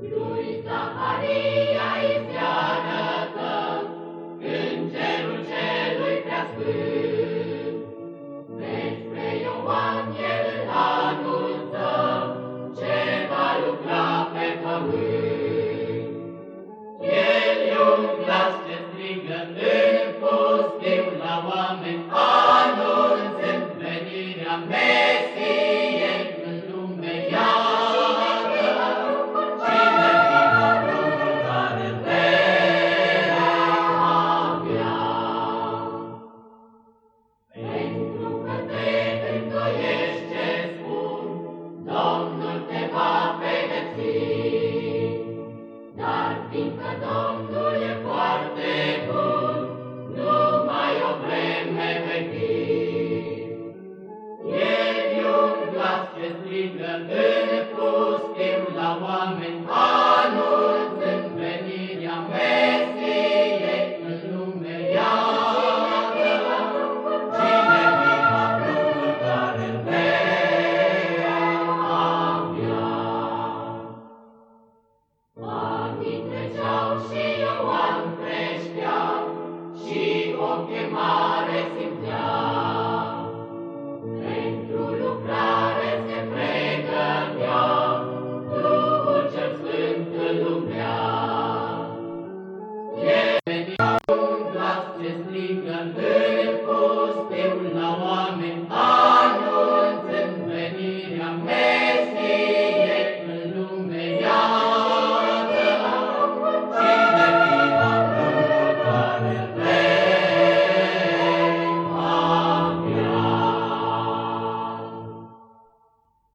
Lui Zaharia îi se arătă Îngerul celui preasfânt. Despre Ioan el îl anunță Ce va lucra pe pământ. El e un glas ce strigă în pustiu la oameni, Anunțând venirea Mesiei Ніка, там, дує Dumnezeu și Ioan creștean și o chemare simțea. Pentru lucrare se pregătea, Duhul cel Sfânt îl umplea. E venea un glas ce strigă în pusteul la oameni,